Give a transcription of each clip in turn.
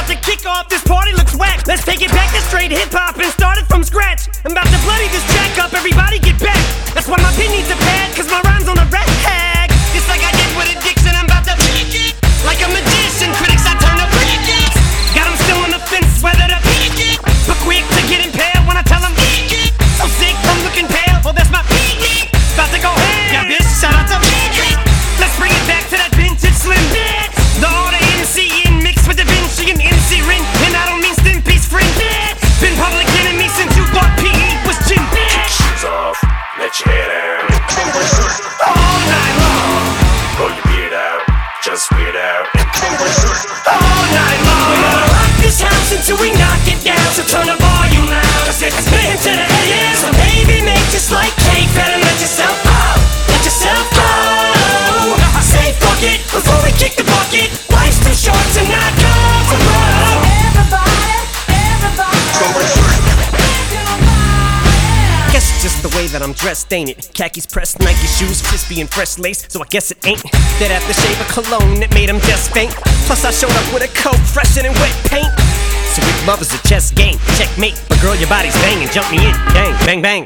about to kick off. This party looks whack. Let's take it back to straight hip hop and start out. The way that I'm dressed, ain't it? Khakis pressed, Nike shoes, crispy and fresh lace. So I guess it ain't that aftershave of cologne that made him just faint. Plus I showed up with a coat fresher than wet paint. So if love is a chess game, checkmate. But girl, your body's banging, jump me in, bang, bang, bang.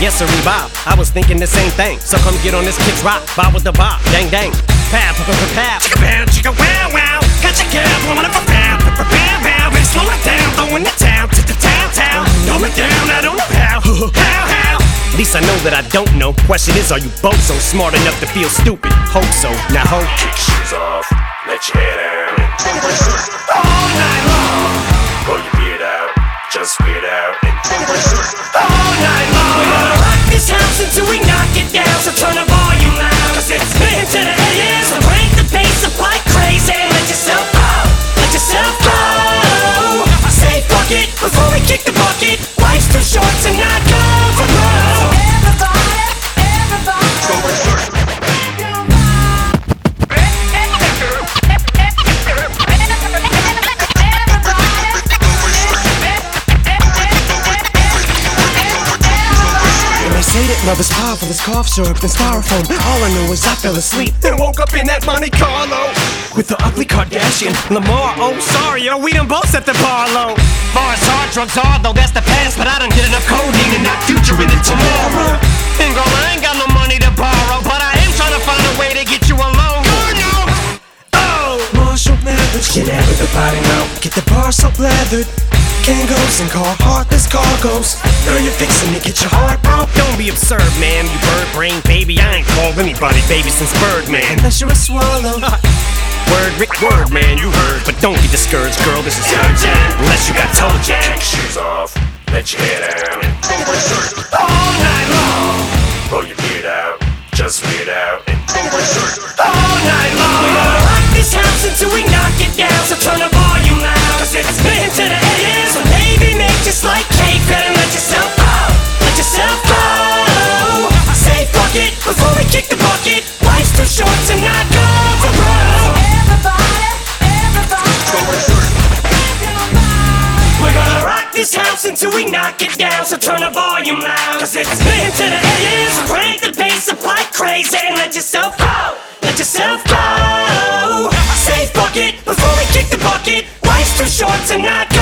Yes, sir, Bob. I was thinking the same thing. So come get on this kid's rock, bob with the bob, dang, dang. Pow, pow, pow, pow. Chicka, pow, chicka, wow, wow. Got your girl blowing up a pow, pow, pow, pow, slow it down, throwing the town to the town, town. Throw it down, I don't know how, how, how. At least I know that I don't know. Question is, are you both so smart enough to feel stupid? Hope so. Now hope. Kick shoes off, let your hair down. All night long, Pull your beard out, just weird out. They love is powerful as cough syrup and styrofoam. All I know is I fell asleep and woke up in that Monte Carlo with the ugly Kardashian Lamar. Oh, sorry, yo, we done both set the bar low. Far as hard drugs are, though, that's the past. But I done did enough codeine and not future in it tomorrow. And girl, I ain't got no money to borrow, but I am trying to find a way to get you alone. Oh, Marshall Mathers, get the body now. Get the bar so leathered. Kangols and Carharttless cargoes. Girl, you're fixing to get your heart broke. Don't be absurd, man. You bird brain baby. I ain't called anybody baby since Birdman. Unless you're a swallow. word, Rick, word, man. You heard. But don't get discouraged, girl. This is urgent. Unless you got toe jack. Kick shoes off, let your hair down. All night long. Pull your beard out, just weird out. All this house until we knock it down. So turn the volume loud. Cause it's been to the haters. Crank the bass up like crazy and let yourself go. Let yourself go. Say bucket, it before we kick the bucket. Life's too short to not go.